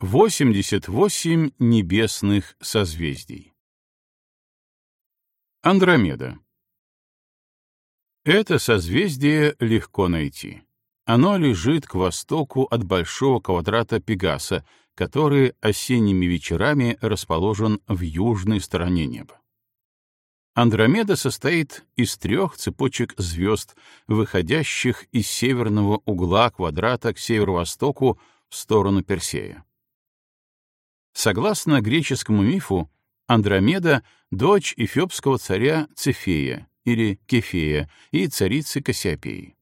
88 небесных созвездий. Андромеда. Это созвездие легко найти. Оно лежит к востоку от большого квадрата Пегаса, который осенними вечерами расположен в южной стороне неба. Андромеда состоит из трех цепочек звезд, выходящих из северного угла квадрата к северо-востоку в сторону Персея. Согласно греческому мифу, Андромеда — дочь эфиопского царя Цефея или Кефея и царицы Кассиопеи.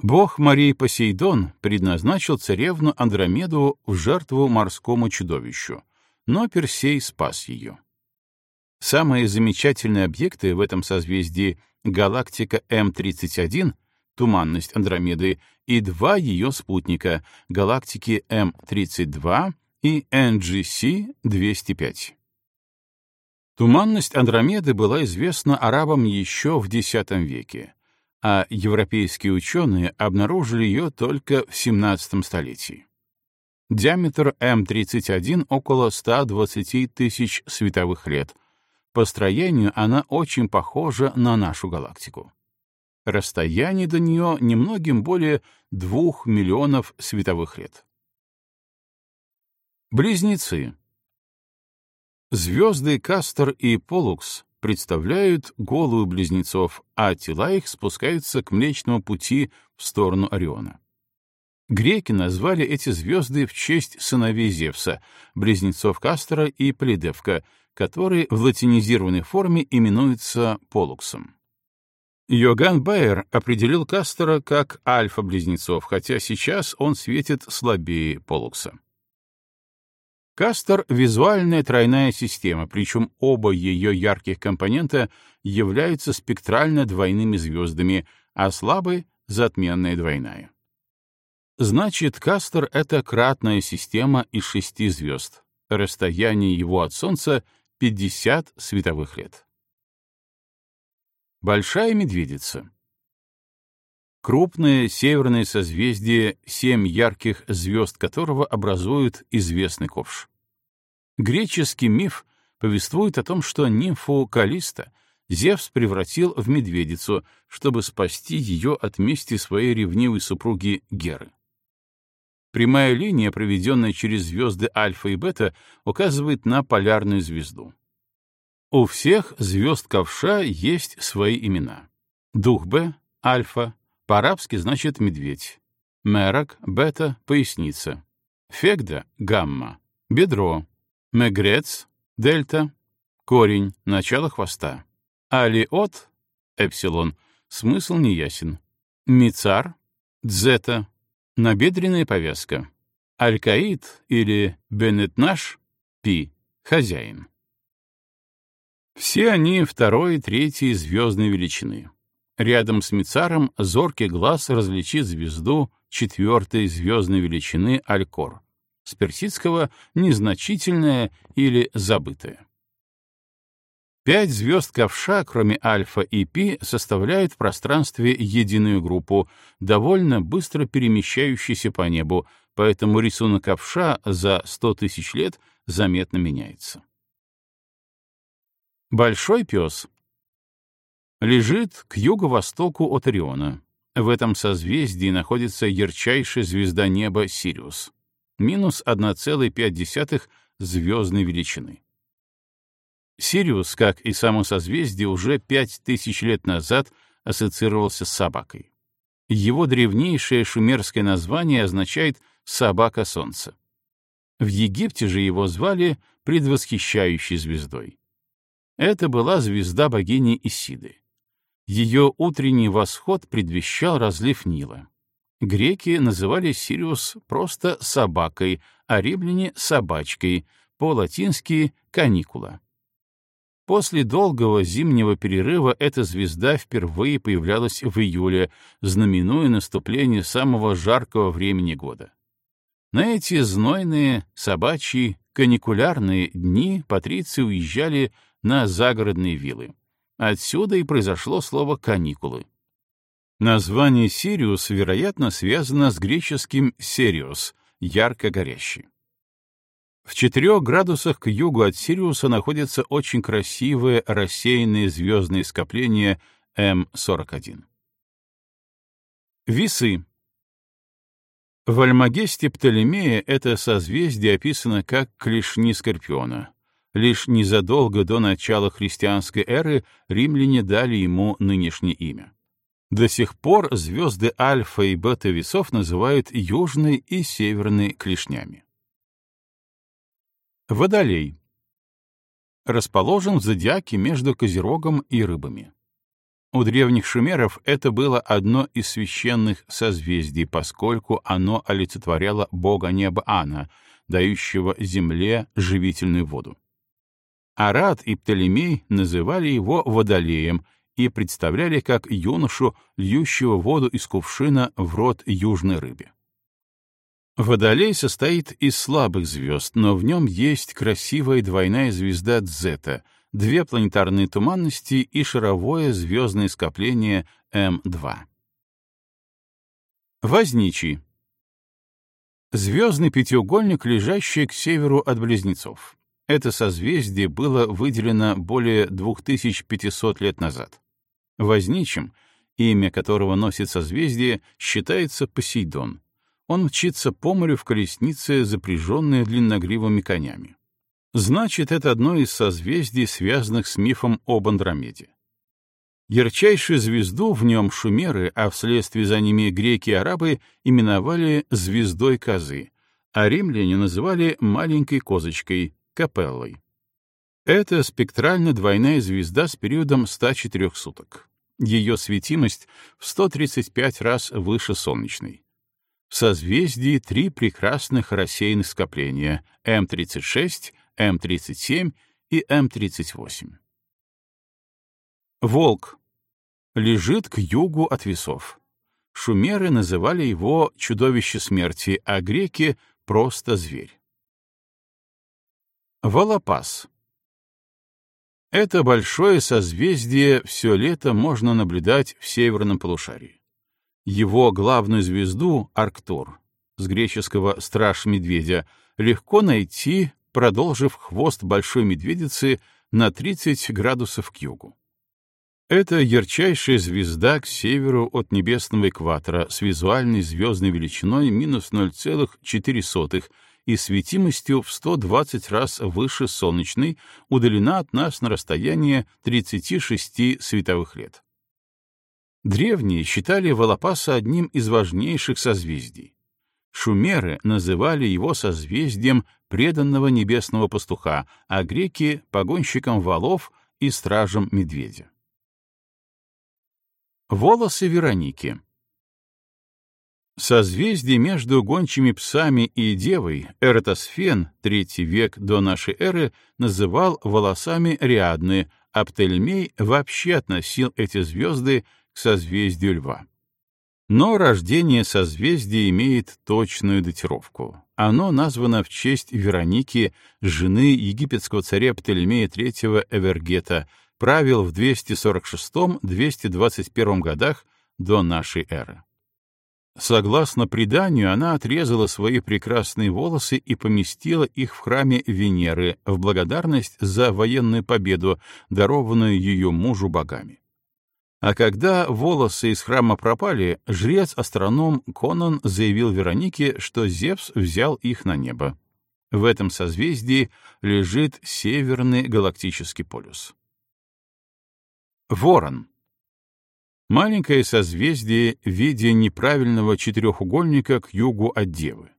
Бог морей Посейдон предназначил царевну Андромеду в жертву морскому чудовищу, но Персей спас ее. Самые замечательные объекты в этом созвездии — галактика М31, туманность Андромеды, и два ее спутника — галактики М32 и NGC-205. Туманность Андромеды была известна арабам еще в X веке, а европейские ученые обнаружили ее только в XVII столетии. Диаметр М31 около 120 тысяч световых лет. По строению она очень похожа на нашу галактику. Расстояние до нее немногим более 2 миллионов световых лет. Близнецы. Звезды Кастор и Полукс представляют голую близнецов, а тела их спускаются к Млечному пути в сторону Ориона. Греки назвали эти звезды в честь сыновей Зевса, близнецов Кастора и Полидевка, которые в латинизированной форме именуются Полуксом. Йоган Байер определил Кастора как альфа-близнецов, хотя сейчас он светит слабее Полукса. Кастор — визуальная тройная система, причем оба ее ярких компонента являются спектрально двойными звездами, а слабый — затменная двойная. Значит, Кастор — это кратная система из шести звезд. Расстояние его от Солнца — 50 световых лет. Большая медведица. Крупное северное созвездие, семь ярких звезд которого образуют известный ковш. Греческий миф повествует о том, что нимфу Калиста Зевс превратил в медведицу, чтобы спасти ее от мести своей ревнивой супруги Геры. Прямая линия, проведенная через звезды Альфа и Бета, указывает на полярную звезду. У всех звезд ковша есть свои имена. Дух Б — Альфа, по-арабски значит «медведь». Мерак, бета, поясница. Фегда, гамма. Бедро. Мегрец, дельта. Корень, начало хвоста. Алиот, эпсилон, смысл неясен. Мицар, дзета, набедренная повязка. Алькаид или бенетнаш, пи, хозяин. Все они второй и третьей звездной величины. Рядом с Мицаром зоркий глаз различит звезду четвертой звездной величины Алькор. С персидского «незначительное» или «забытое». Пять звезд ковша, кроме Альфа и Пи, составляют в пространстве единую группу, довольно быстро перемещающуюся по небу, поэтому рисунок ковша за 100 тысяч лет заметно меняется. Большой пес лежит к юго-востоку от Ориона. В этом созвездии находится ярчайшая звезда неба Сириус, минус 1,5 звездной величины. Сириус, как и само созвездие, уже 5000 лет назад ассоциировался с собакой. Его древнейшее шумерское название означает «собака солнца». В Египте же его звали предвосхищающей звездой. Это была звезда богини Исиды. Ее утренний восход предвещал разлив Нила. Греки называли Сириус просто собакой, а римляне — собачкой, по-латински — каникула. После долгого зимнего перерыва эта звезда впервые появлялась в июле, знаменуя наступление самого жаркого времени года. На эти знойные, собачьи, каникулярные дни патриции уезжали на загородные виллы. Отсюда и произошло слово «каникулы». Название Сириус, вероятно, связано с греческим «сериус» — ярко горящий. В четырех градусах к югу от Сириуса находится очень красивое рассеянное звездное скопление М41. Весы. В Альмагесте Птолемея это созвездие описано как клешни Скорпиона. Лишь незадолго до начала христианской эры римляне дали ему нынешнее имя. До сих пор звезды Альфа и Бета весов называют южной и северной клешнями. Водолей. Расположен в зодиаке между Козерогом и Рыбами. У древних шумеров это было одно из священных созвездий, поскольку оно олицетворяло бога неба Ана, дающего земле живительную воду. Арат и Птолемей называли его Водолеем и представляли как юношу, льющего воду из кувшина в рот южной рыбе. Водолей состоит из слабых звезд, но в нем есть красивая двойная звезда Дзета, две планетарные туманности и шаровое звездное скопление М2. Возничий. Звездный пятиугольник, лежащий к северу от Близнецов. Это созвездие было выделено более 2500 лет назад. Возничим, имя которого носит созвездие, считается Посейдон — он мчится по морю в колеснице, запряженной длинногривыми конями. Значит, это одно из созвездий, связанных с мифом об Андромеде. Ярчайшую звезду в нем шумеры, а вследствие за ними греки и арабы именовали звездой козы, а римляне называли маленькой козочкой — капеллой. Это спектрально двойная звезда с периодом 104 суток. Ее светимость в 135 раз выше солнечной в созвездии три прекрасных рассеянных скопления М36, М37 и М38. Волк лежит к югу от весов. Шумеры называли его чудовище смерти, а греки — просто зверь. Волопас. Это большое созвездие все лето можно наблюдать в северном полушарии. Его главную звезду, Арктур, с греческого «страж медведя», легко найти, продолжив хвост большой медведицы на 30 градусов к югу. Это ярчайшая звезда к северу от небесного экватора с визуальной звездной величиной минус 0,4 и светимостью в 120 раз выше солнечной, удалена от нас на расстояние 36 световых лет. Древние считали Волопаса одним из важнейших созвездий. Шумеры называли его созвездием преданного небесного пастуха, а греки — погонщиком валов и стражем медведя. Волосы Вероники Созвездие между гончими псами и девой Эратосфен, третий век до нашей эры, называл волосами Риадны, а Птолемей вообще относил эти звезды к созвездию Льва. Но рождение созвездия имеет точную датировку. Оно названо в честь Вероники, жены египетского царя Птолемея III Эвергета, правил в 246-221 годах до нашей эры. Согласно преданию, она отрезала свои прекрасные волосы и поместила их в храме Венеры в благодарность за военную победу, дарованную ее мужу богами. А когда волосы из храма пропали, жрец-астроном Конан заявил Веронике, что Зевс взял их на небо. В этом созвездии лежит северный галактический полюс. Ворон. Маленькое созвездие в виде неправильного четырехугольника к югу от Девы.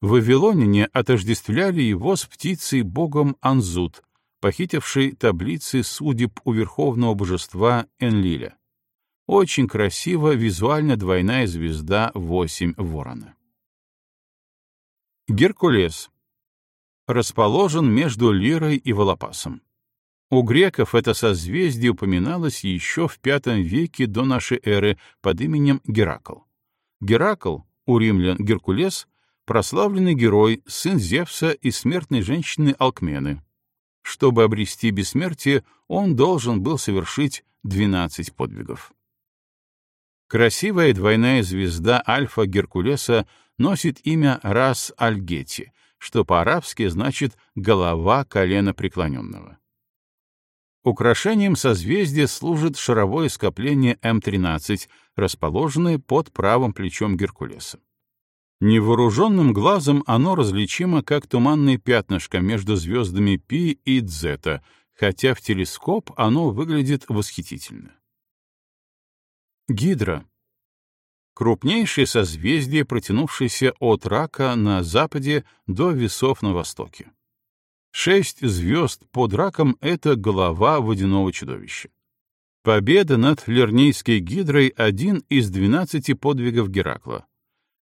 Вавилоняне отождествляли его с птицей богом Анзут, похитивший таблицы судеб у верховного божества Энлиля. Очень красиво визуально двойная звезда 8 ворона. Геркулес. Расположен между Лирой и Волопасом. У греков это созвездие упоминалось еще в V веке до нашей эры под именем Геракл. Геракл, у римлян Геркулес, прославленный герой, сын Зевса и смертной женщины Алкмены, чтобы обрести бессмертие, он должен был совершить 12 подвигов. Красивая двойная звезда Альфа Геркулеса носит имя Рас Альгети, что по-арабски значит «голова колена преклоненного». Украшением созвездия служит шаровое скопление М13, расположенное под правым плечом Геркулеса. Невооруженным глазом оно различимо как туманное пятнышко между звездами Пи и Дзета, хотя в телескоп оно выглядит восхитительно. Гидра — крупнейшее созвездие, протянувшееся от Рака на западе до весов на востоке. Шесть звезд под раком — это голова водяного чудовища. Победа над Лернейской гидрой — один из двенадцати подвигов Геракла.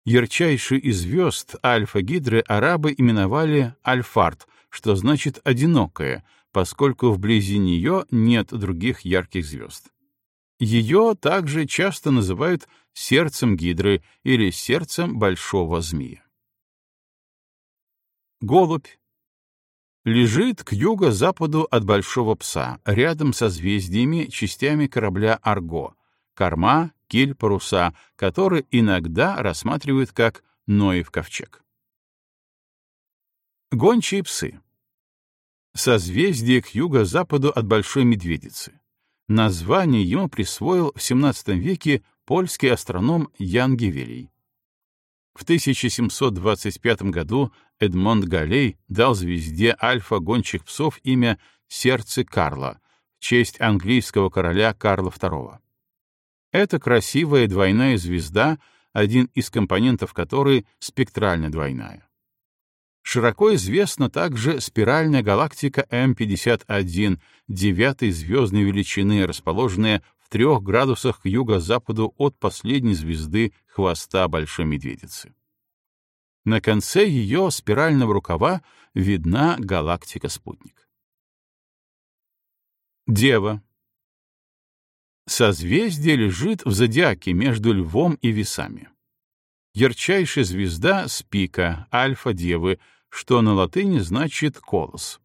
Ярчайший из звезд Альфа-гидры арабы именовали Альфарт, что значит «одинокая», поскольку вблизи нее нет других ярких звезд. Ее также часто называют сердцем гидры или сердцем большого змея. Голубь лежит к юго-западу от Большого Пса, рядом со звездиями, частями корабля «Арго», корма, киль, паруса, которые иногда рассматривают как Ноев ковчег. Гончие псы. Созвездие к юго-западу от Большой Медведицы. Название ему присвоил в XVII веке польский астроном Ян Гевелий. В 1725 году Эдмонд Галей дал звезде альфа гончих псов имя «Сердце Карла» в честь английского короля Карла II. Это красивая двойная звезда, один из компонентов которой спектрально двойная. Широко известна также спиральная галактика М51, девятой звездной величины, расположенная в трех градусах к юго-западу от последней звезды хвоста Большой Медведицы. На конце ее спирального рукава видна галактика-спутник. Дева. Созвездие лежит в зодиаке между Львом и Весами. Ярчайшая звезда — Спика, Альфа-Девы, что на латыни значит «колос».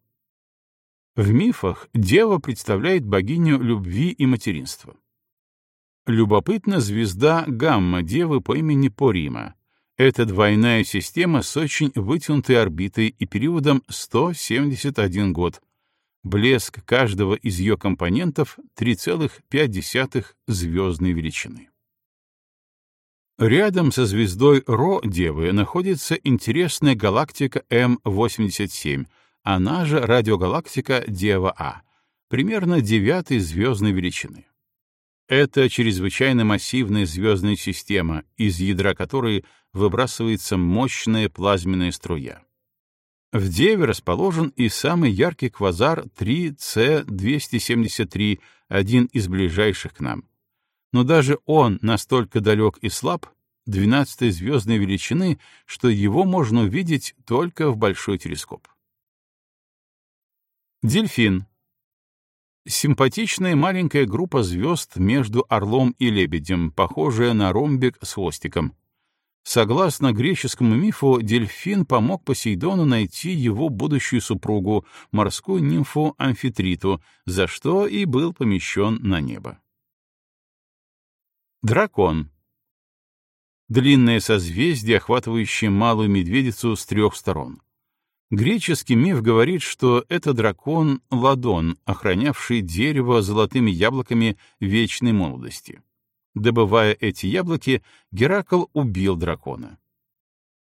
В мифах дева представляет богиню любви и материнства. Любопытна звезда Гамма-девы по имени Порима. Это двойная система с очень вытянутой орбитой и периодом 171 год. Блеск каждого из ее компонентов 3,5 звездной величины. Рядом со звездой Ро-девы находится интересная галактика М87, она же радиогалактика Дева-А, примерно девятой звездной величины. Это чрезвычайно массивная звездная система, из ядра которой выбрасывается мощная плазменная струя. В Деве расположен и самый яркий квазар 3C273, один из ближайших к нам. Но даже он настолько далек и слаб, 12 звездной величины, что его можно увидеть только в большой телескоп. Дельфин. Симпатичная маленькая группа звезд между Орлом и Лебедем, похожая на ромбик с хвостиком. Согласно греческому мифу, дельфин помог Посейдону найти его будущую супругу, морскую нимфу Амфитриту, за что и был помещен на небо. Дракон. Длинное созвездие, охватывающее малую медведицу с трех сторон. Греческий миф говорит, что это дракон Ладон, охранявший дерево золотыми яблоками вечной молодости. Добывая эти яблоки, Геракл убил дракона.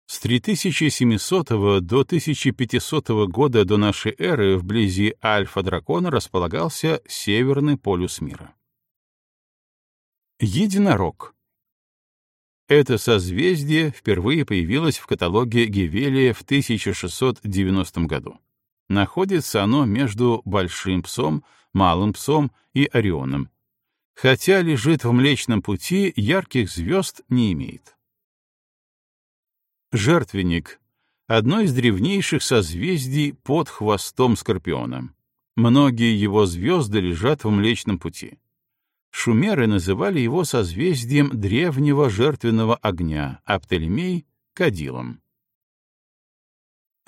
С 3700 до 1500 года до нашей эры вблизи Альфа-дракона располагался Северный полюс мира. Единорог это созвездие впервые появилось в каталоге Гевелия в 1690 году. Находится оно между Большим Псом, Малым Псом и Орионом. Хотя лежит в Млечном Пути, ярких звезд не имеет. Жертвенник — одно из древнейших созвездий под хвостом Скорпиона. Многие его звезды лежат в Млечном Пути. Шумеры называли его созвездием древнего жертвенного огня, а Птолемей — кадилом.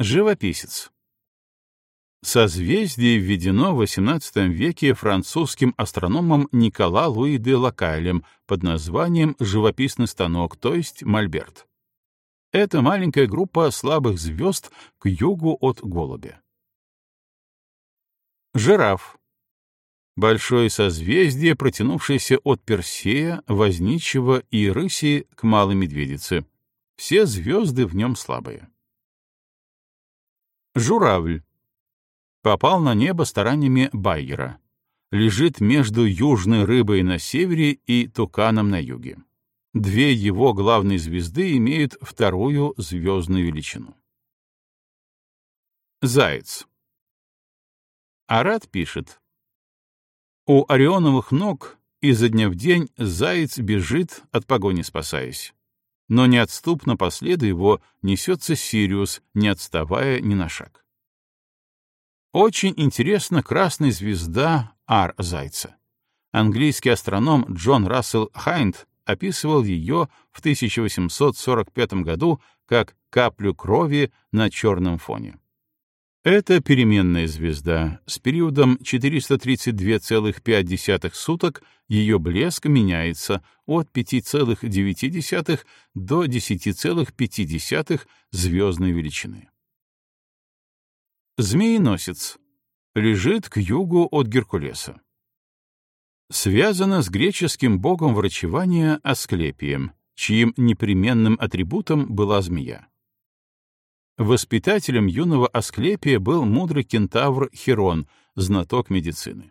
Живописец. Созвездие введено в XVIII веке французским астрономом Никола Луи де Лакайлем под названием «живописный станок», то есть мольберт. Это маленькая группа слабых звезд к югу от Голубя. Жираф. Большое созвездие, протянувшееся от Персея, Возничего и Рыси к Малой Медведице. Все звезды в нем слабые. Журавль. Попал на небо стараниями Байера. Лежит между южной рыбой на севере и туканом на юге. Две его главные звезды имеют вторую звездную величину. Заяц. Арат пишет. У Орионовых ног изо дня в день заяц бежит, от погони спасаясь. Но неотступно по следу его несется Сириус, не отставая ни на шаг. Очень интересна красная звезда Ар Зайца. Английский астроном Джон Рассел Хайнд описывал ее в 1845 году как каплю крови на черном фоне. Это переменная звезда. С периодом 432,5 суток ее блеск меняется от 5,9 до 10,5 звездной величины. Змееносец. Лежит к югу от Геркулеса. Связано с греческим богом врачевания Асклепием, чьим непременным атрибутом была змея. Воспитателем юного Асклепия был мудрый кентавр Херон, знаток медицины.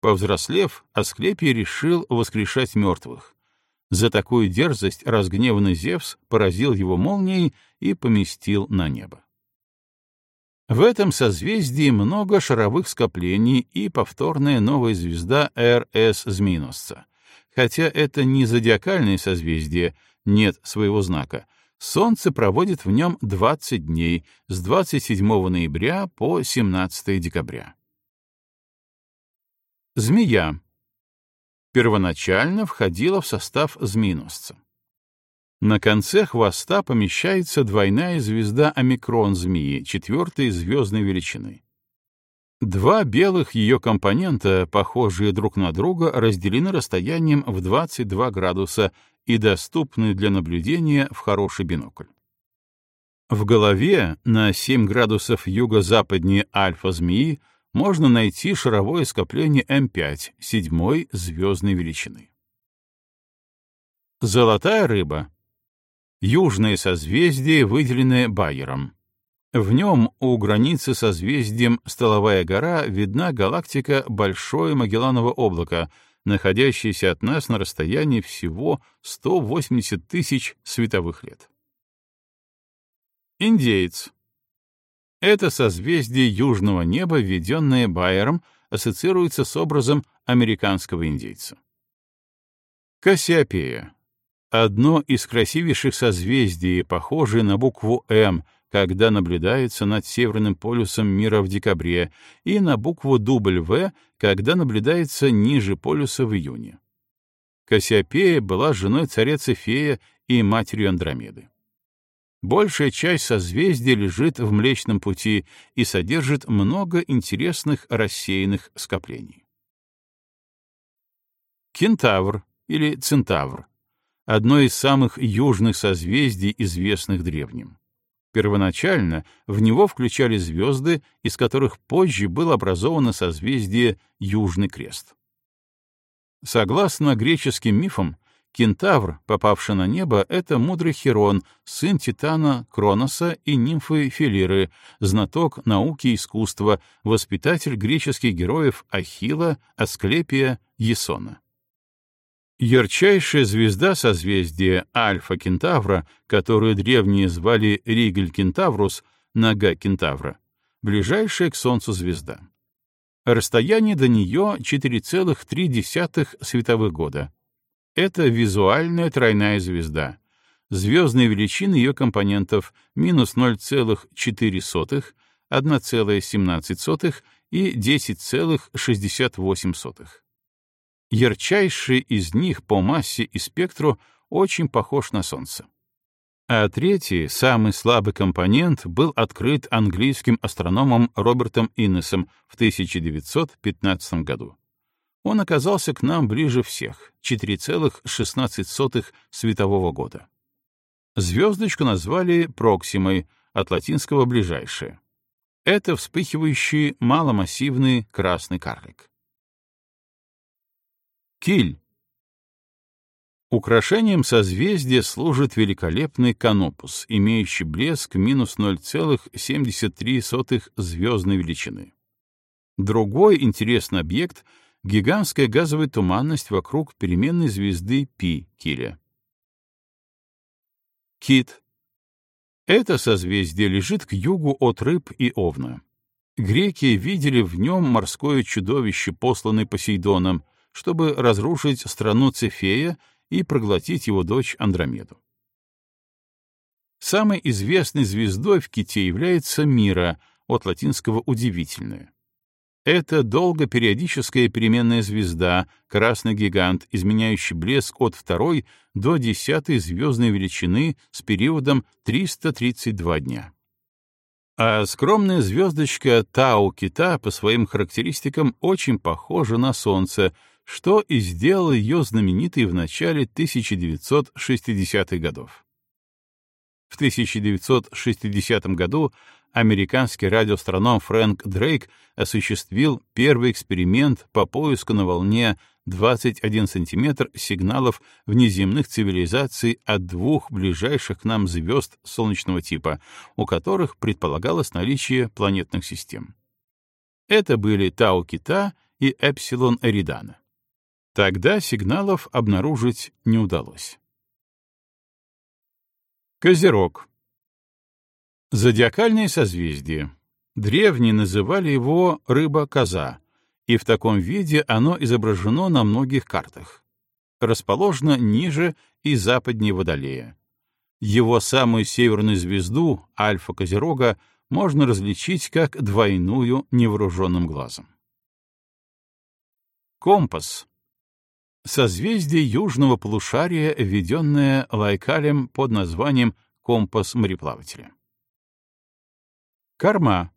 Повзрослев, Асклепий решил воскрешать мертвых. За такую дерзость разгневанный Зевс поразил его молнией и поместил на небо. В этом созвездии много шаровых скоплений и повторная новая звезда РС Змееносца. Хотя это не зодиакальное созвездие, нет своего знака — Солнце проводит в нем 20 дней с 27 ноября по 17 декабря. Змея. Первоначально входила в состав змееносца. На конце хвоста помещается двойная звезда омикрон змеи, четвертой звездной величины. Два белых ее компонента, похожие друг на друга, разделены расстоянием в 22 градуса и доступны для наблюдения в хороший бинокль. В голове на 7 градусов юго-западнее альфа-змеи можно найти шаровое скопление М5, седьмой звездной величины. Золотая рыба. Южное созвездие, выделенное Байером. В нем у границы созвездием Столовая гора видна галактика Большое Магелланово облако, находящееся от нас на расстоянии всего 180 тысяч световых лет. Индеец. Это созвездие южного неба, введенное Байером, ассоциируется с образом американского индейца. Кассиопея. Одно из красивейших созвездий, похожее на букву «М», когда наблюдается над Северным полюсом мира в декабре, и на букву W, когда наблюдается ниже полюса в июне. Кассиопея была женой царя Цефея и матерью Андромеды. Большая часть созвездия лежит в Млечном Пути и содержит много интересных рассеянных скоплений. Кентавр или Центавр — одно из самых южных созвездий, известных древним. Первоначально в него включали звезды, из которых позже было образовано созвездие Южный Крест. Согласно греческим мифам, кентавр, попавший на небо, — это мудрый Херон, сын Титана Кроноса и нимфы Филиры, знаток науки и искусства, воспитатель греческих героев Ахилла, Асклепия, Есона. Ярчайшая звезда созвездия Альфа Кентавра, которую древние звали Ригель Кентаврус, нога Кентавра, ближайшая к Солнцу звезда. Расстояние до нее 4,3 световых года. Это визуальная тройная звезда. Звездные величины ее компонентов минус 0,4, 1,17 и 10,68. Ярчайший из них по массе и спектру очень похож на Солнце. А третий, самый слабый компонент, был открыт английским астрономом Робертом Иннесом в 1915 году. Он оказался к нам ближе всех — 4,16 светового года. Звездочку назвали Проксимой, от латинского «ближайшее». Это вспыхивающий маломассивный красный карлик. Киль. Украшением созвездия служит великолепный канопус, имеющий блеск минус 0,73 звездной величины. Другой интересный объект — гигантская газовая туманность вокруг переменной звезды Пи Киля. Кит. Это созвездие лежит к югу от рыб и овна. Греки видели в нем морское чудовище, посланное Посейдоном, чтобы разрушить страну Цефея и проглотить его дочь Андромеду. Самой известной звездой в Ките является Мира, от латинского «удивительная». Это долгопериодическая переменная звезда, красный гигант, изменяющий блеск от второй до десятой звездной величины с периодом 332 дня. А скромная звездочка Тау-Кита по своим характеристикам очень похожа на Солнце, что и сделало ее знаменитой в начале 1960-х годов. В 1960 году американский радиоастроном Фрэнк Дрейк осуществил первый эксперимент по поиску на волне 21 сантиметр сигналов внеземных цивилизаций от двух ближайших к нам звезд солнечного типа, у которых предполагалось наличие планетных систем. Это были Тау-Кита и Эпсилон Эридана. Тогда сигналов обнаружить не удалось. Козерог. Зодиакальное созвездие. Древние называли его рыба-коза, и в таком виде оно изображено на многих картах. Расположено ниже и западнее Водолея. Его самую северную звезду, Альфа Козерога, можно различить как двойную невооруженным глазом. Компас. Созвездие южного полушария, введенное Лайкалем под названием компас мореплавателя. Корма.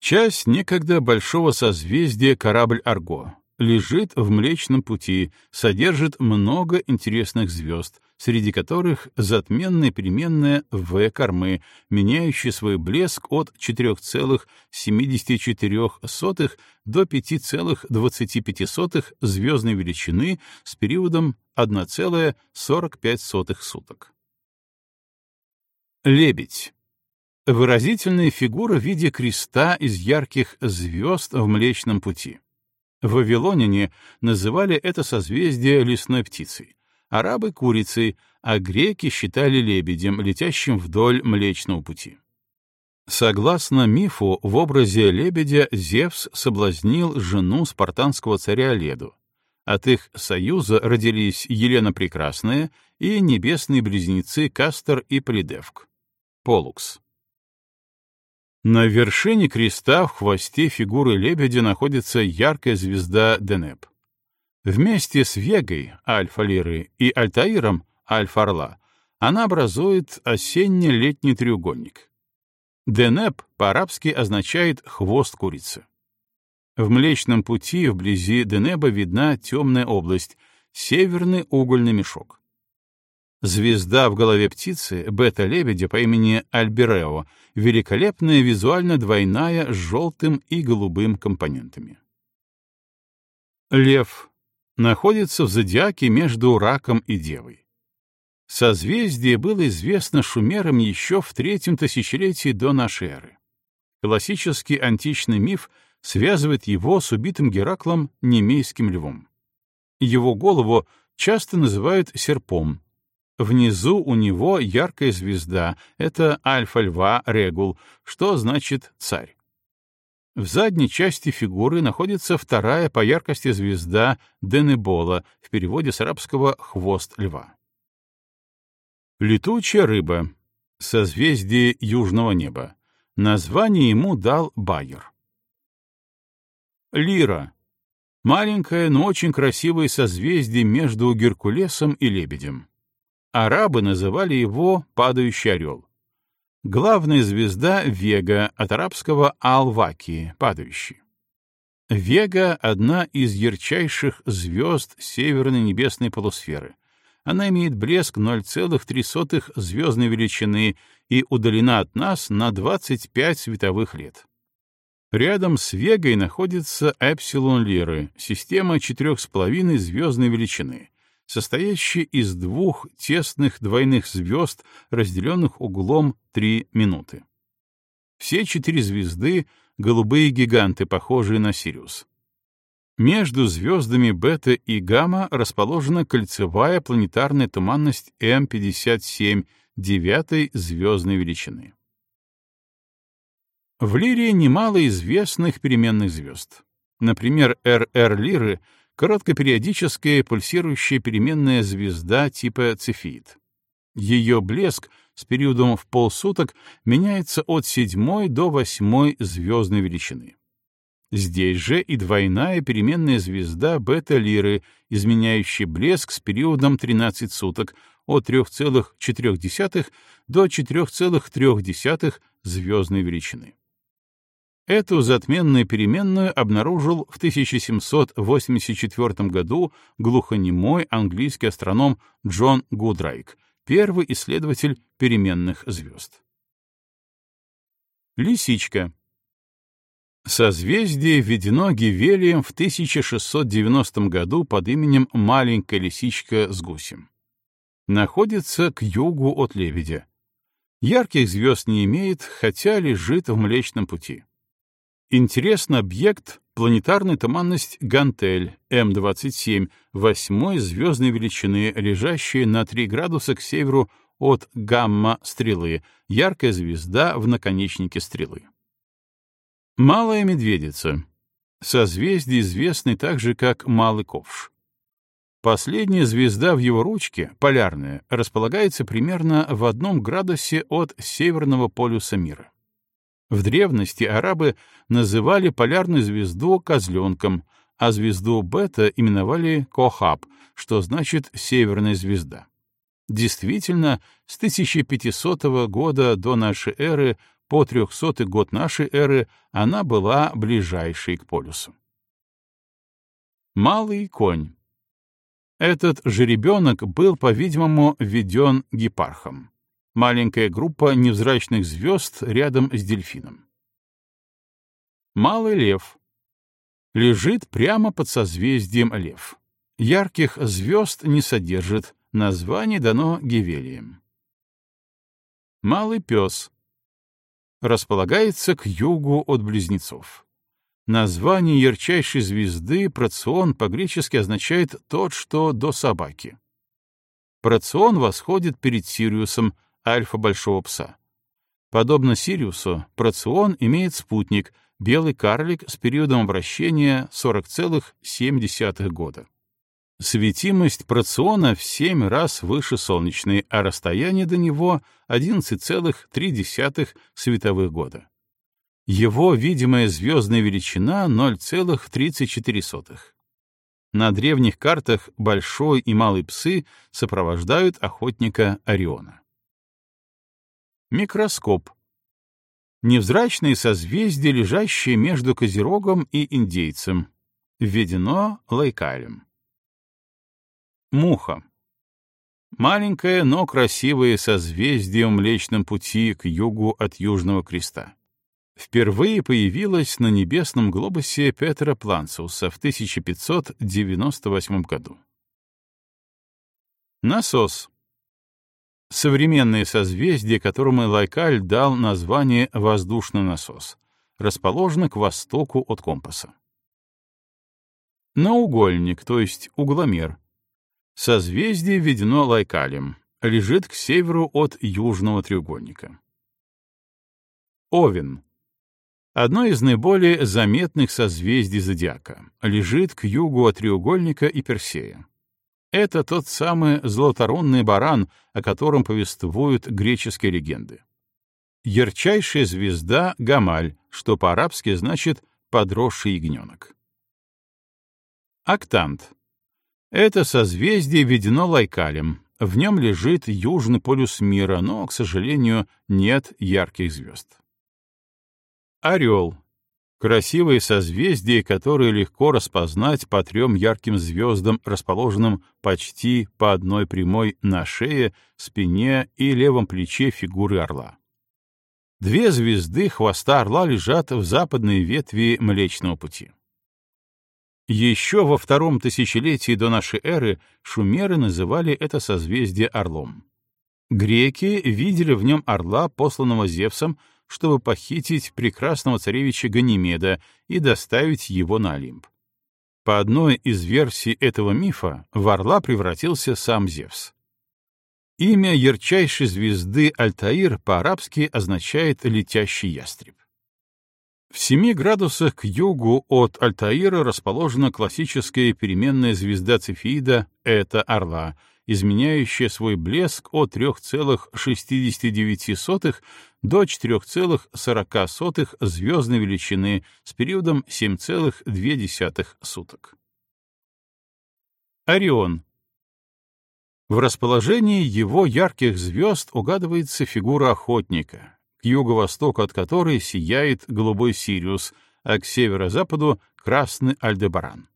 Часть некогда большого созвездия корабль Арго лежит в Млечном Пути, содержит много интересных звезд, среди которых затменная переменная В кормы, меняющая свой блеск от 4,74 до 5,25 звездной величины с периодом 1,45 суток. Лебедь. Выразительная фигура в виде креста из ярких звезд в Млечном Пути. Вавилоняне называли это созвездие лесной птицей, арабы — курицей, а греки считали лебедем, летящим вдоль Млечного Пути. Согласно мифу, в образе лебедя Зевс соблазнил жену спартанского царя Леду. От их союза родились Елена Прекрасная и небесные близнецы Кастер и Полидевк. Полукс. На вершине креста в хвосте фигуры лебедя находится яркая звезда Денеп. Вместе с Вегой, альфа-лиры, и Альтаиром, альфа-орла, она образует осенне-летний треугольник. Денеп по-арабски означает «хвост курицы». В Млечном пути вблизи Денеба видна темная область, северный угольный мешок. Звезда в голове птицы, бета-лебедя по имени Альберео, великолепная визуально двойная с желтым и голубым компонентами. Лев находится в зодиаке между раком и девой. Созвездие было известно шумерам еще в третьем тысячелетии до нашей эры. Классический античный миф связывает его с убитым Гераклом немейским львом. Его голову часто называют серпом, Внизу у него яркая звезда — это альфа-льва Регул, что значит «царь». В задней части фигуры находится вторая по яркости звезда Денебола, в переводе с арабского «хвост льва». Летучая рыба. Созвездие южного неба. Название ему дал Байер. Лира. Маленькое, но очень красивое созвездие между Геркулесом и Лебедем. Арабы называли его «падающий орел». Главная звезда — Вега, от арабского «Алваки» — «падающий». Вега — одна из ярчайших звезд северной небесной полусферы. она имеет блеск 0,3 звездной величины и удалена от нас на 25 световых лет. Рядом с Вегой находится Эпсилон Лиры, система 4,5 звездной величины, состоящая из двух тесных двойных звезд, разделенных углом 3 минуты. Все четыре звезды — голубые гиганты, похожие на Сириус. Между звездами Бета и Гамма расположена кольцевая планетарная туманность М57 девятой звездной величины. В Лире немало известных переменных звезд. Например, РР Лиры — короткопериодическая пульсирующая переменная звезда типа Цефеид. Ее блеск с периодом в полсуток меняется от седьмой до восьмой звездной величины. Здесь же и двойная переменная звезда бета-лиры, изменяющая блеск с периодом 13 суток от 3,4 до 4,3 звездной величины. Эту затменную переменную обнаружил в 1784 году глухонемой английский астроном Джон Гудрайк, первый исследователь переменных звезд. Лисичка. Созвездие введено Гевелием в 1690 году под именем Маленькая лисичка с гусем. Находится к югу от Лебедя. Ярких звезд не имеет, хотя лежит в Млечном пути. Интересный объект — планетарная туманность Гантель М27, восьмой звездной величины, лежащая на 3 градуса к северу от гамма-стрелы, яркая звезда в наконечнике стрелы. Малая медведица. Созвездие известный также как Малый ковш. Последняя звезда в его ручке, полярная, располагается примерно в одном градусе от северного полюса мира. В древности арабы называли полярную звезду козленком, а звезду Бета именовали Кохаб, что значит «северная звезда». Действительно, с 1500 года до нашей эры по 300 год нашей эры она была ближайшей к полюсу. Малый конь. Этот жеребенок был, по-видимому, введен гепархом маленькая группа невзрачных звезд рядом с дельфином. Малый лев. Лежит прямо под созвездием лев. Ярких звезд не содержит, название дано Гевелием. Малый пес. Располагается к югу от близнецов. Название ярчайшей звезды Процион по-гречески означает «тот, что до собаки». Процион восходит перед Сириусом, альфа большого пса. Подобно Сириусу, Процион имеет спутник, белый карлик с периодом обращения 40,7 года. Светимость Проциона в 7 раз выше солнечной, а расстояние до него 11,3 световых года. Его видимая звездная величина 0,34. На древних картах большой и малый псы сопровождают охотника Ориона. Микроскоп. Невзрачное созвездие, лежащее между Козерогом и Индейцем. Введено Лайкалем. Муха. Маленькое, но красивое созвездие в Млечном пути к югу от Южного Креста. Впервые появилось на небесном глобусе Петра Планциуса в 1598 году. Насос современное созвездие, которому Лайкаль дал название «воздушный насос», расположено к востоку от компаса. Наугольник, то есть угломер. Созвездие введено Лайкалем, лежит к северу от южного треугольника. Овен. Одно из наиболее заметных созвездий зодиака, лежит к югу от треугольника и Персея. Это тот самый золоторунный баран, о котором повествуют греческие легенды. Ярчайшая звезда — Гамаль, что по-арабски значит «подросший ягненок». Октант. Это созвездие введено Лайкалем. В нем лежит южный полюс мира, но, к сожалению, нет ярких звезд. Орел. Красивые созвездия, которые легко распознать по трем ярким звездам, расположенным почти по одной прямой на шее, спине и левом плече фигуры орла. Две звезды хвоста орла лежат в западной ветви Млечного Пути. Еще во втором тысячелетии до нашей эры шумеры называли это созвездие орлом. Греки видели в нем орла, посланного Зевсом, чтобы похитить прекрасного царевича Ганимеда и доставить его на Олимп. По одной из версий этого мифа в орла превратился сам Зевс. Имя ярчайшей звезды Альтаир по-арабски означает «летящий ястреб». В семи градусах к югу от Альтаира расположена классическая переменная звезда Цефида — это Орла, изменяющая свой блеск от 3,69 до 4,40 звездной величины с периодом 7,2 суток. Орион. В расположении его ярких звезд угадывается фигура охотника, к юго-востоку от которой сияет голубой Сириус, а к северо-западу — красный Альдебаран.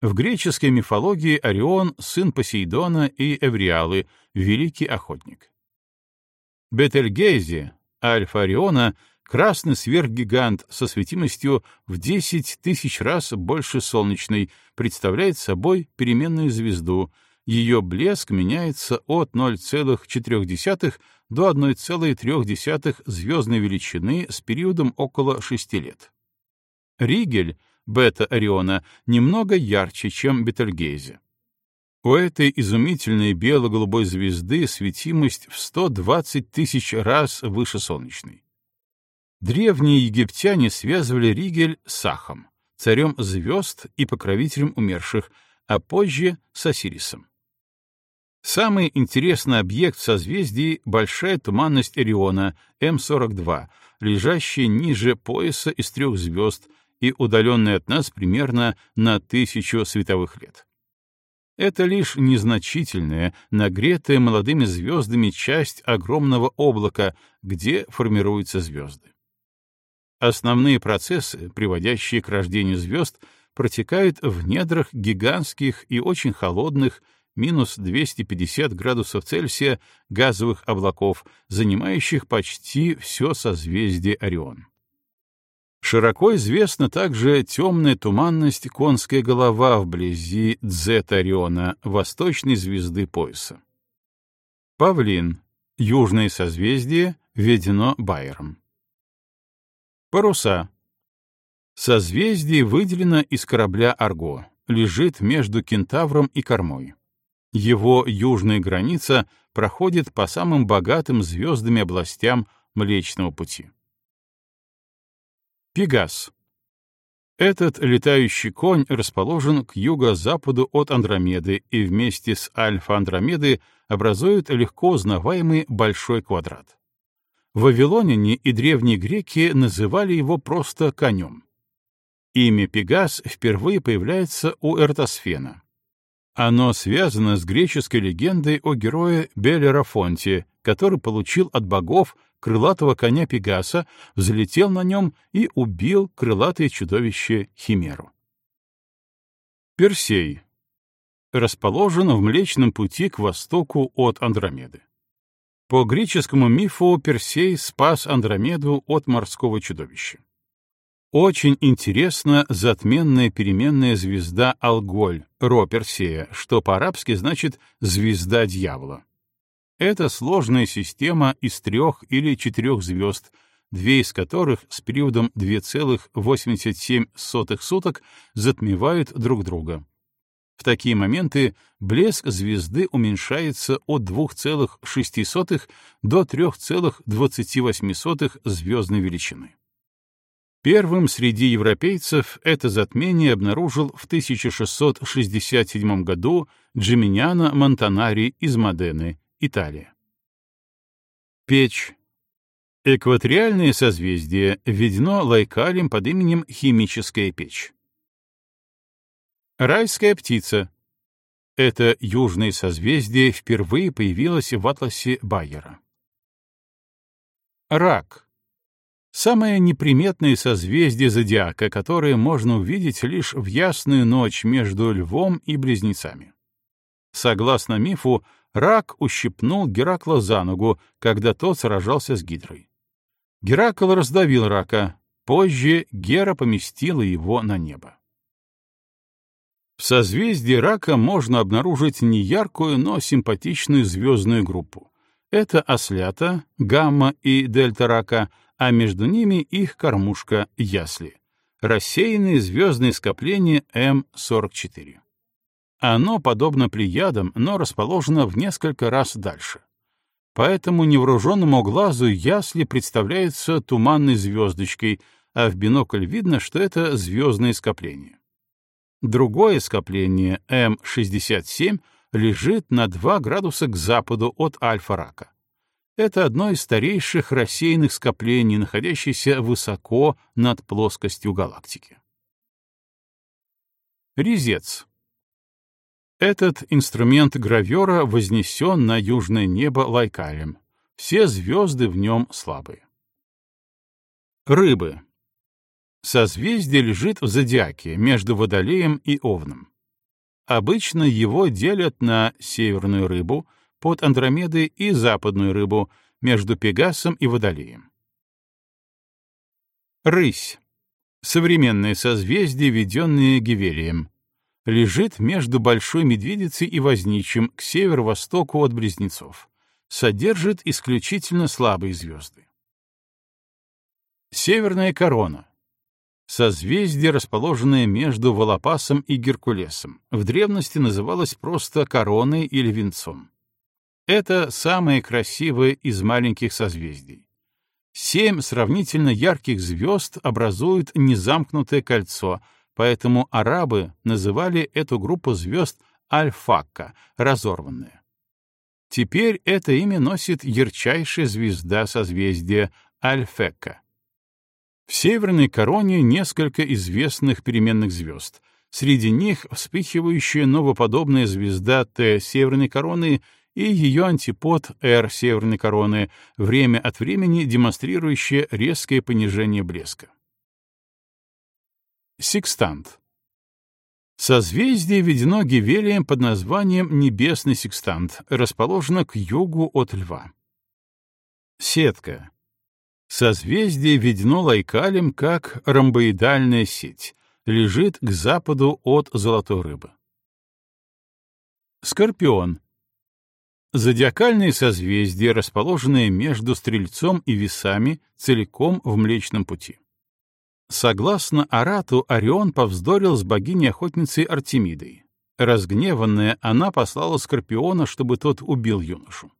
В греческой мифологии Орион — сын Посейдона и Эвриалы, великий охотник. Бетельгейзе, альфа Ориона, красный сверхгигант со светимостью в 10 тысяч раз больше солнечной, представляет собой переменную звезду — ее блеск меняется от 0,4 до 1,3 звездной величины с периодом около 6 лет. Ригель, бета Ориона, немного ярче, чем Бетельгейзе. У этой изумительной бело-голубой звезды светимость в 120 тысяч раз выше солнечной. Древние египтяне связывали Ригель с Ахом, царем звезд и покровителем умерших, а позже — с Осирисом. Самый интересный объект в созвездии — большая туманность Ориона, М-42, лежащая ниже пояса из трех звезд и удаленная от нас примерно на тысячу световых лет. Это лишь незначительная, нагретая молодыми звездами часть огромного облака, где формируются звезды. Основные процессы, приводящие к рождению звезд, протекают в недрах гигантских и очень холодных, минус 250 градусов Цельсия газовых облаков, занимающих почти все созвездие Орион. Широко известна также темная туманность конская голова вблизи Дзета Ориона, восточной звезды пояса. Павлин. Южное созвездие введено Байером. Паруса. Созвездие выделено из корабля Арго, лежит между кентавром и кормой. Его южная граница проходит по самым богатым звездами областям Млечного Пути. Пегас. Этот летающий конь расположен к юго-западу от Андромеды и вместе с Альфа-Андромеды образует легко узнаваемый большой квадрат. Вавилоняне и древние греки называли его просто конем. Имя Пегас впервые появляется у Эртосфена. Оно связано с греческой легендой о герое Белерафонте, который получил от богов крылатого коня Пегаса, взлетел на нем и убил крылатое чудовище Химеру. Персей. Расположен в Млечном пути к востоку от Андромеды. По греческому мифу Персей спас Андромеду от морского чудовища. Очень интересна затменная переменная звезда Алголь, Ро Персея, что по-арабски значит «звезда дьявола». Это сложная система из трех или четырех звезд, две из которых с периодом 2,87 суток затмевают друг друга. В такие моменты блеск звезды уменьшается от 2,6 до 3,28 звездной величины. Первым среди европейцев это затмение обнаружил в 1667 году Джиминиано Монтанари из Модены, Италия. Печь. Экваториальное созвездие введено Лайкалем под именем химическая печь. Райская птица. Это южное созвездие впервые появилось в атласе Байера. Рак Самое неприметное созвездие зодиака, которое можно увидеть лишь в ясную ночь между Львом и Близнецами. Согласно мифу, рак ущипнул Геракла за ногу, когда тот сражался с Гидрой. Геракл раздавил рака, позже Гера поместила его на небо. В созвездии рака можно обнаружить не яркую, но симпатичную звездную группу. Это ослята, гамма и дельта рака, а между ними их кормушка ясли. Рассеянные звездные скопления М44. Оно подобно плеядам, но расположено в несколько раз дальше. Поэтому невооруженному глазу ясли представляются туманной звездочкой, а в бинокль видно, что это звездное скопление. Другое скопление, М67, лежит на 2 градуса к западу от Альфа-Рака. Это одно из старейших рассеянных скоплений, находящееся высоко над плоскостью галактики. Резец. Этот инструмент гравера вознесен на южное небо Лайкалем. Все звезды в нем слабые. Рыбы. Созвездие лежит в зодиаке между Водолеем и Овном. Обычно его делят на северную рыбу под Андромедой и западную рыбу между Пегасом и Водолеем. Рысь. Современное созвездие, введенное Гевелием. Лежит между Большой Медведицей и Возничим к северо-востоку от Близнецов. Содержит исключительно слабые звезды. Северная корона Созвездие, расположенное между Волопасом и Геркулесом, в древности называлось просто короной или венцом. Это самое красивое из маленьких созвездий. Семь сравнительно ярких звезд образуют незамкнутое кольцо, поэтому арабы называли эту группу звезд Аль-Факка, разорванная. Теперь это имя носит ярчайшая звезда созвездия Аль-Фекка. В северной короне несколько известных переменных звезд. Среди них вспыхивающая новоподобная звезда Т северной короны и ее антипод Р северной короны, время от времени демонстрирующая резкое понижение блеска. Секстант. Созвездие введено Гевелием под названием Небесный секстант, расположено к югу от Льва. Сетка. Созвездие введено Лайкалем как ромбоидальная сеть, лежит к западу от Золотой Рыбы. Скорпион. Зодиакальное созвездие, расположенное между Стрельцом и Весами, целиком в Млечном Пути. Согласно Арату, Орион повздорил с богиней-охотницей Артемидой. Разгневанная, она послала Скорпиона, чтобы тот убил юношу.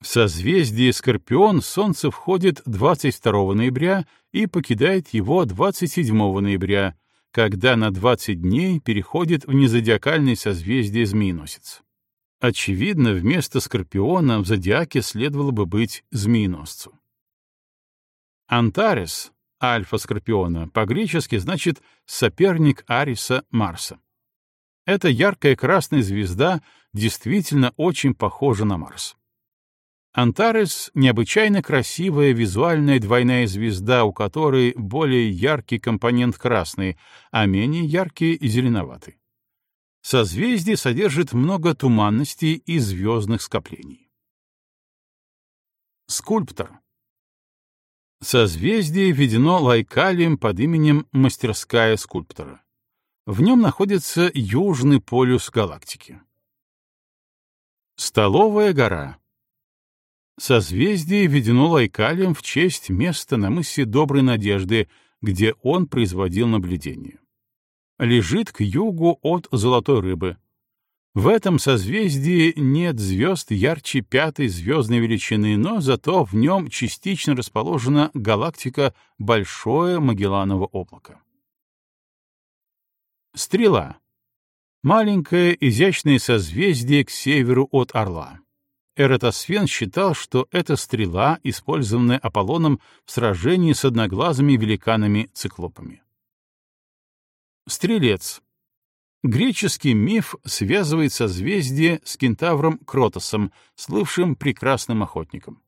В созвездие Скорпион Солнце входит 22 ноября и покидает его 27 ноября, когда на 20 дней переходит в незодиакальное созвездие Змееносец. Очевидно, вместо Скорпиона в зодиаке следовало бы быть Змееносцу. Антарес, альфа Скорпиона, по-гречески значит «соперник Ариса Марса». Эта яркая красная звезда действительно очень похожа на Марс. Антарес — необычайно красивая визуальная двойная звезда, у которой более яркий компонент красный, а менее яркий — зеленоватый. Созвездие содержит много туманностей и звездных скоплений. Скульптор. Созвездие введено лайкалием под именем «Мастерская скульптора». В нем находится южный полюс галактики. Столовая гора — Созвездие введено Лайкалием в честь места на мысе Доброй Надежды, где он производил наблюдение. Лежит к югу от Золотой Рыбы. В этом созвездии нет звезд ярче пятой звездной величины, но зато в нем частично расположена галактика Большое Магелланово облако. Стрела. Маленькое изящное созвездие к северу от Орла. Эратосфен считал, что это стрела, использованная Аполлоном в сражении с одноглазыми великанами-циклопами. Стрелец. Греческий миф связывает созвездие с кентавром Кротосом, слывшим прекрасным охотником.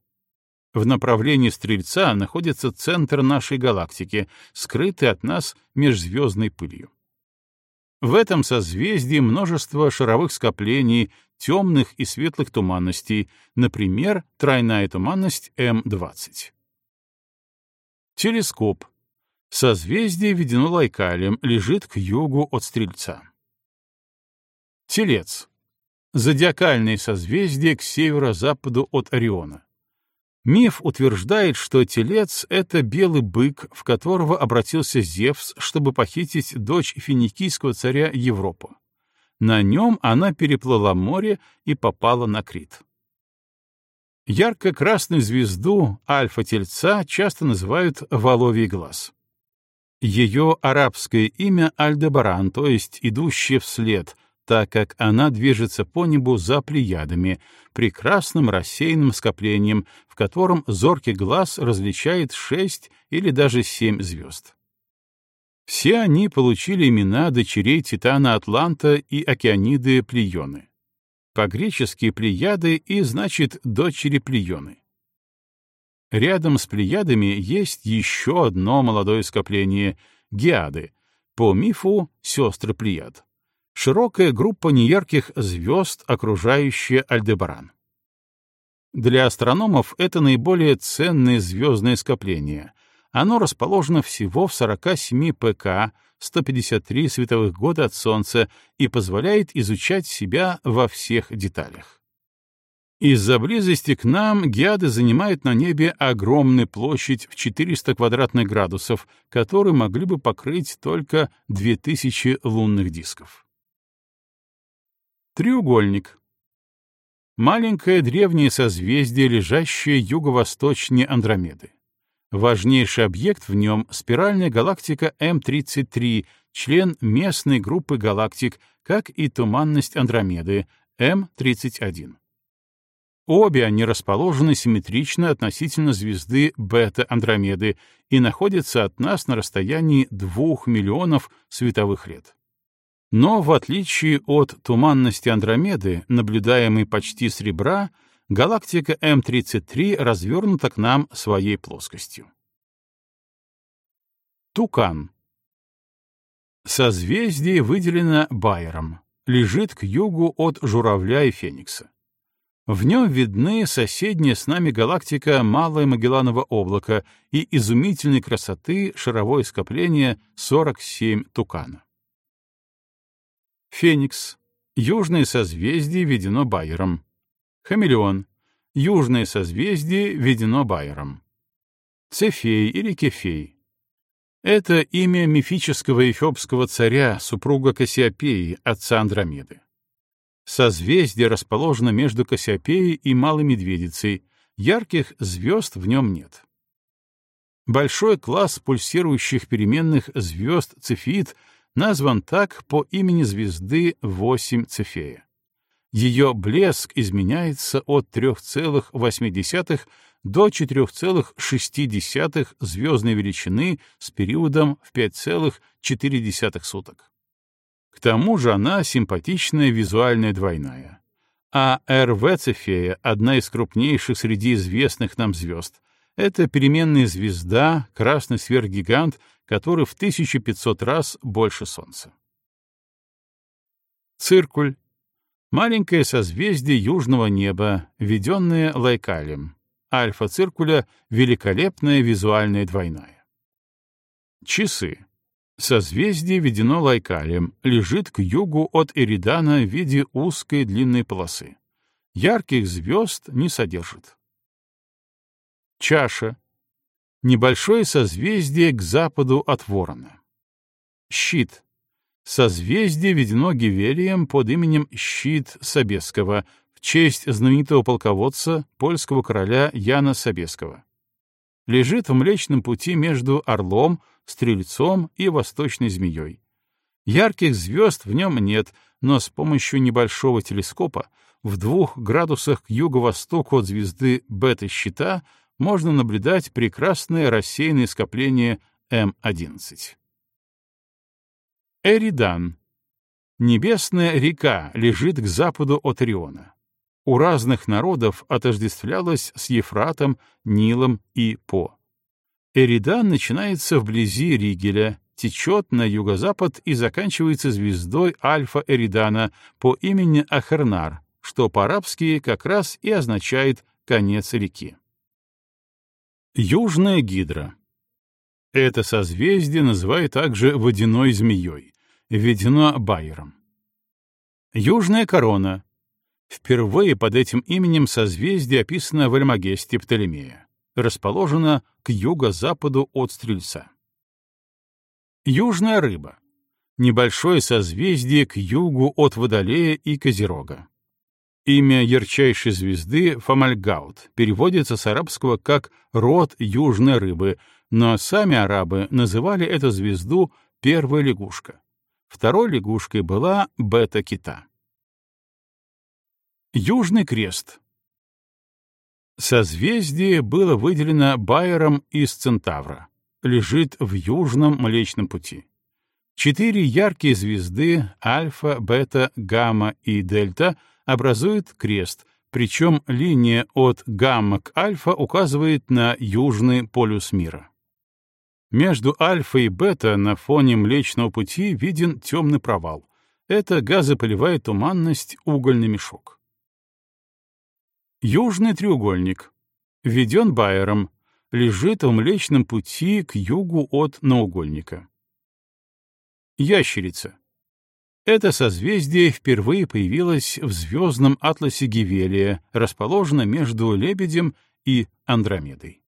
В направлении Стрельца находится центр нашей галактики, скрытый от нас межзвездной пылью. В этом созвездии множество шаровых скоплений, темных и светлых туманностей, например, тройная туманность М20. Телескоп. Созвездие введено Лайкалем, лежит к югу от Стрельца. Телец. Зодиакальное созвездие к северо-западу от Ориона. Миф утверждает, что телец — это белый бык, в которого обратился Зевс, чтобы похитить дочь финикийского царя Европу. На нем она переплыла море и попала на Крит. Ярко-красную звезду альфа-тельца часто называют «воловий глаз». Ее арабское имя Альдебаран, то есть «идущий вслед», так как она движется по небу за плеядами, прекрасным рассеянным скоплением, в котором зоркий глаз различает шесть или даже семь звезд. Все они получили имена дочерей Титана Атланта и Океаниды Плеоны. По-гречески Плеяды и значит дочери Плеоны. Рядом с Плеядами есть еще одно молодое скопление — Геады, по мифу — сестры Плеяд широкая группа неярких звезд, окружающая Альдебаран. Для астрономов это наиболее ценное звездное скопление. Оно расположено всего в 47 ПК, 153 световых года от Солнца, и позволяет изучать себя во всех деталях. Из-за близости к нам геады занимают на небе огромную площадь в 400 квадратных градусов, которые могли бы покрыть только 2000 лунных дисков. Треугольник. Маленькое древнее созвездие, лежащее юго-восточнее Андромеды. Важнейший объект в нем — спиральная галактика М33, член местной группы галактик, как и туманность Андромеды, М31. Обе они расположены симметрично относительно звезды Бета-Андромеды и находятся от нас на расстоянии 2 миллионов световых лет. Но, в отличие от туманности Андромеды, наблюдаемой почти с ребра, галактика М33 развернута к нам своей плоскостью. Тукан. Созвездие выделено Байером, лежит к югу от Журавля и Феникса. В нем видны соседняя с нами галактика Малое Магелланово облако и изумительной красоты шаровое скопление 47 Тукана. Феникс. Южное созвездие введено Байером. Хамелеон. Южное созвездие введено Байером. Цефей или Кефей. Это имя мифического эфиопского царя, супруга Кассиопеи, отца Андромеды. Созвездие расположено между Кассиопеей и Малой Медведицей, ярких звезд в нем нет. Большой класс пульсирующих переменных звезд Цефит назван так по имени звезды 8 Цефея. Ее блеск изменяется от 3,8 до 4,6 звездной величины с периодом в 5,4 суток. К тому же она симпатичная визуальная двойная. А РВ Цефея — одна из крупнейших среди известных нам звезд. Это переменная звезда, красный сверхгигант — который в 1500 раз больше Солнца. Циркуль. Маленькое созвездие южного неба, введенное Лайкалем. Альфа циркуля — великолепная визуальная двойная. Часы. Созвездие введено Лайкалем, лежит к югу от Эридана в виде узкой длинной полосы. Ярких звезд не содержит. Чаша Небольшое созвездие к западу от Ворона. Щит. Созвездие введено Гевелием под именем Щит Собесского в честь знаменитого полководца, польского короля Яна Собесского. Лежит в Млечном пути между Орлом, Стрельцом и Восточной Змеей. Ярких звезд в нем нет, но с помощью небольшого телескопа в двух градусах к юго-востоку от звезды Бета-щита можно наблюдать прекрасное рассеянное скопление М11. Эридан. Небесная река лежит к западу от Ориона. у разных народов отождествлялась с Ефратом, Нилом и По. Эридан начинается вблизи Ригеля, течет на юго-запад и заканчивается звездой Альфа Эридана по имени Ахернар, что по-арабски как раз и означает «конец реки». Южная гидра. Это созвездие называют также водяной змеей, введено Байером. Южная корона. Впервые под этим именем созвездие описано в Альмагесте Птолемея. Расположено к юго-западу от Стрельца. Южная рыба. Небольшое созвездие к югу от Водолея и Козерога. Имя ярчайшей звезды Фомальгаут переводится с арабского как «род южной рыбы», но сами арабы называли эту звезду «первая лягушка». Второй лягушкой была бета-кита. Южный крест. Созвездие было выделено Байером из Центавра лежит в Южном Млечном Пути. Четыре яркие звезды — Альфа, Бета, Гамма и Дельта — образуют крест, причем линия от Гамма к Альфа указывает на южный полюс мира. Между Альфа и Бета на фоне Млечного Пути виден темный провал. Это газопылевая туманность, угольный мешок. Южный треугольник. Введен Байером, лежит в Млечном пути к югу от наугольника. Ящерица. Это созвездие впервые появилось в звездном атласе Гевелия, расположено между Лебедем и Андромедой.